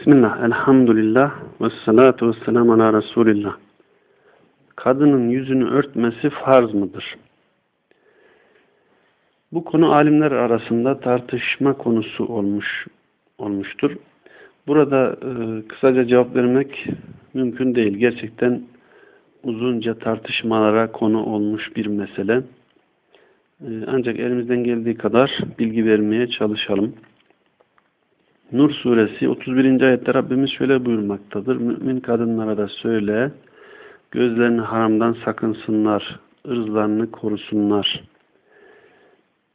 Bismillah, elhamdülillah, ve salatu ve selamu ala Resulillah. Kadının yüzünü örtmesi farz mıdır? Bu konu alimler arasında tartışma konusu olmuş olmuştur. Burada e, kısaca cevap vermek mümkün değil. Gerçekten uzunca tartışmalara konu olmuş bir mesele. E, ancak elimizden geldiği kadar bilgi vermeye çalışalım. Nur suresi 31. ayette Rabbimiz şöyle buyurmaktadır. Mümin kadınlara da söyle, gözlerini haramdan sakınsınlar, ırzlarını korusunlar.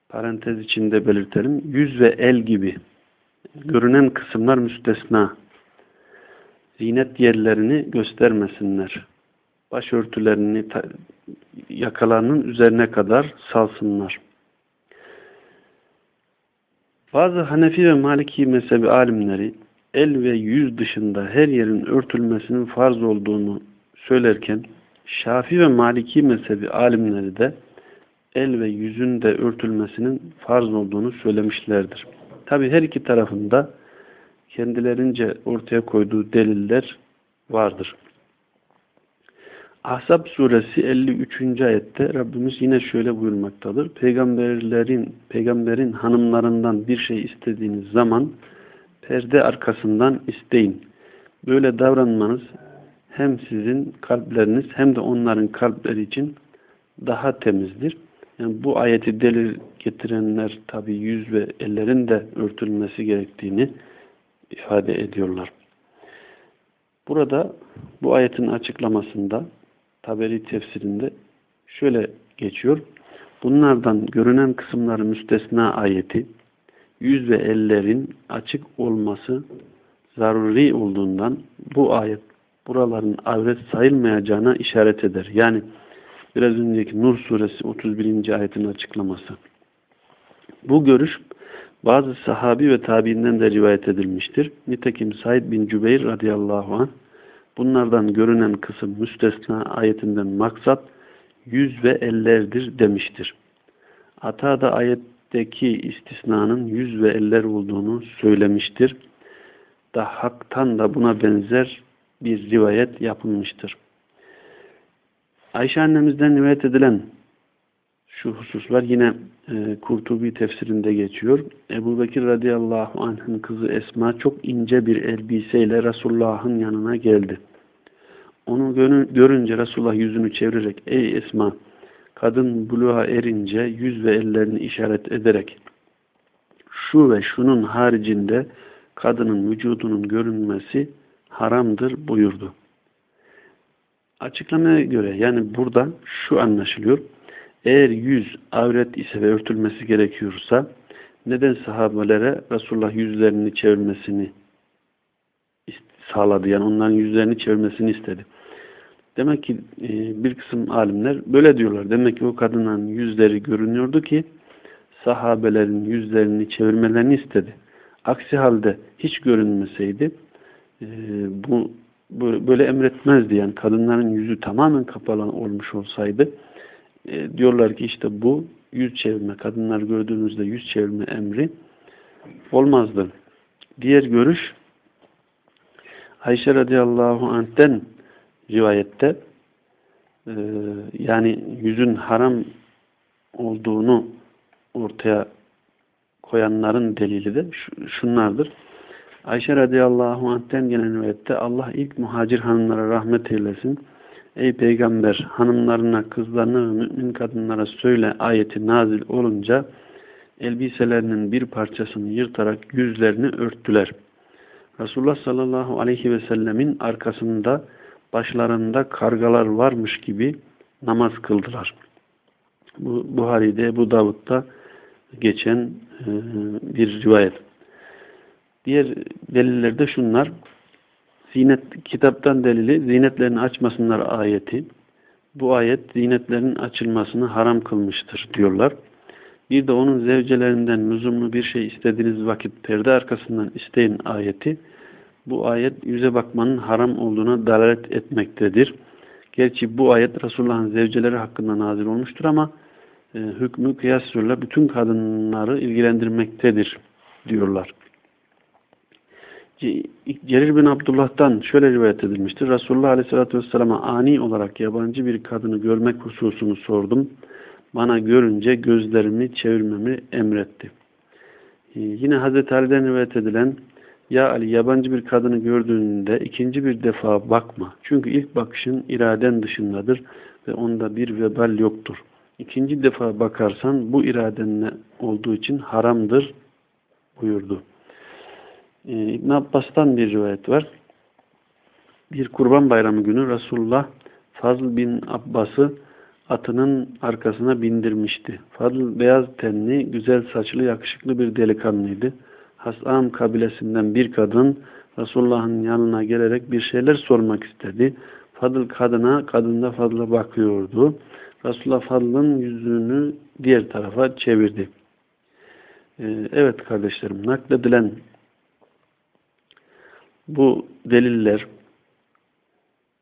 Parantez içinde belirtelim. Yüz ve el gibi görünen kısımlar müstesna. Zinet yerlerini göstermesinler. Başörtülerini yakalarının üzerine kadar salsınlar. Bazı Hanefi ve Maliki mezhebi alimleri el ve yüz dışında her yerin örtülmesinin farz olduğunu söylerken Şafi ve Maliki mezhebi alimleri de el ve yüzün de örtülmesinin farz olduğunu söylemişlerdir. Tabi her iki tarafında kendilerince ortaya koyduğu deliller vardır. Ahzab suresi 53. ayette Rabbimiz yine şöyle buyurmaktadır. Peygamberlerin, peygamberin hanımlarından bir şey istediğiniz zaman perde arkasından isteyin. Böyle davranmanız hem sizin kalpleriniz hem de onların kalpleri için daha temizdir. Yani bu ayeti delil getirenler tabi yüz ve ellerin de örtülmesi gerektiğini ifade ediyorlar. Burada bu ayetin açıklamasında Taberi tefsirinde şöyle geçiyor. Bunlardan görünen kısımları müstesna ayeti yüz ve ellerin açık olması zaruri olduğundan bu ayet buraların avret sayılmayacağına işaret eder. Yani biraz önceki Nur suresi 31. ayetin açıklaması. Bu görüş bazı sahabi ve tabiinden de rivayet edilmiştir. Nitekim Said bin Cübeyr radıyallahu anh Bunlardan görünen kısım müstesna ayetinden maksat yüz ve ellerdir demiştir. Ata da ayetteki istisnanın yüz ve eller olduğunu söylemiştir. Dahhak'tan da buna benzer bir rivayet yapılmıştır. Ayşe annemizden rivayet edilen şu hususlar yine e, Kurtubi tefsirinde geçiyor. Ebu Bekir radıyallahu anh'ın kızı Esma çok ince bir elbiseyle Resulullah'ın yanına geldi. Onu görünce Resulullah yüzünü çevirerek ey Esma kadın buluğa erince yüz ve ellerini işaret ederek şu ve şunun haricinde kadının vücudunun görünmesi haramdır buyurdu. Açıklamaya göre yani burada şu anlaşılıyor. Eğer yüz avret ise ve örtülmesi gerekiyorsa neden sahabelere Resulullah yüzlerini çevirmesini sağladı? Yani onların yüzlerini çevirmesini istedi. Demek ki e, bir kısım alimler böyle diyorlar. Demek ki o kadının yüzleri görünüyordu ki sahabelerin yüzlerini çevirmelerini istedi. Aksi halde hiç görünmeseydi e, bu böyle emretmezdi. Yani kadınların yüzü tamamen kapalı olmuş olsaydı e, diyorlar ki işte bu yüz çevirme, kadınlar gördüğünüzde yüz çevirme emri olmazdı. Diğer görüş Ayşe radıyallahu anh'ten rivayette e, yani yüzün haram olduğunu ortaya koyanların delili de şunlardır. Ayşe radıyallahu anh'ten gelen rivayette Allah ilk muhacir hanımlara rahmet eylesin. Ey peygamber hanımlarına, kızlarına ve mümin kadınlara söyle ayeti nazil olunca elbiselerinin bir parçasını yırtarak yüzlerini örttüler. Resulullah sallallahu aleyhi ve sellemin arkasında başlarında kargalar varmış gibi namaz kıldılar. Bu Buhari'de, bu Davud'da geçen e, bir rivayet. Diğer deliller de şunlar. Zinet kitaptan delili zinetlerini açmasınlar ayeti. Bu ayet zinetlerin açılmasını haram kılmıştır diyorlar. Bir de onun zevcelerinden lüzumlu bir şey istediğiniz vakit perde arkasından isteyin ayeti bu ayet yüze bakmanın haram olduğuna dalalet etmektedir. Gerçi bu ayet Resulullah'ın zevceleri hakkında nazil olmuştur ama e, hükmü kıyasıyla bütün kadınları ilgilendirmektedir diyorlar. Cerir bin Abdullah'tan şöyle rivayet edilmiştir. Resulullah Aleyhisselatü Vesselam'a ani olarak yabancı bir kadını görmek hususunu sordum. Bana görünce gözlerimi çevirmemi emretti. Ee, yine Hazreti Ali'den rivayet edilen Ya Ali yabancı bir kadını gördüğünde ikinci bir defa bakma. Çünkü ilk bakışın iraden dışındadır ve onda bir vebal yoktur. İkinci defa bakarsan bu iradenle olduğu için haramdır buyurdu. Ee, İbn Abbas'tan bir rivayet var. Bir kurban bayramı günü Resulullah Fazl bin Abbas'ı atının arkasına bindirmişti. Fadıl beyaz tenli, güzel saçlı, yakışıklı bir delikanlıydı. Hasam kabilesinden bir kadın Resulullah'ın yanına gelerek bir şeyler sormak istedi. Fadıl kadına, kadında Fadıl'a bakıyordu. Resulullah Fadıl'ın yüzünü diğer tarafa çevirdi. Ee, evet kardeşlerim, nakledilen bu deliller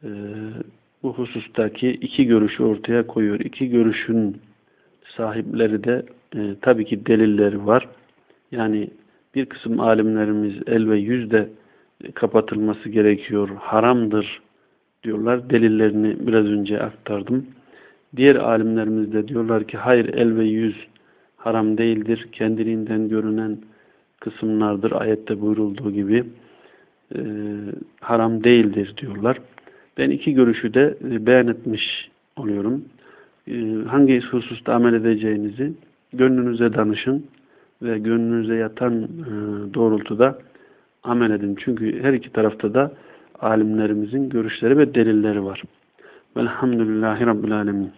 e, bu husustaki iki görüşü ortaya koyuyor. İki görüşün sahipleri de e, tabii ki delilleri var. Yani bir kısım alimlerimiz el ve yüzde kapatılması gerekiyor, haramdır diyorlar. Delillerini biraz önce aktardım. Diğer alimlerimiz de diyorlar ki hayır el ve yüz haram değildir. Kendiliğinden görünen kısımlardır. Ayette buyurulduğu gibi e, haram değildir diyorlar. Ben iki görüşü de e, beyan etmiş oluyorum. E, hangi hususta amel edeceğinizi gönlünüze danışın ve gönlünüze yatan e, doğrultuda amel edin. Çünkü her iki tarafta da alimlerimizin görüşleri ve delilleri var. Velhamdülillahi Rabbil Alemin.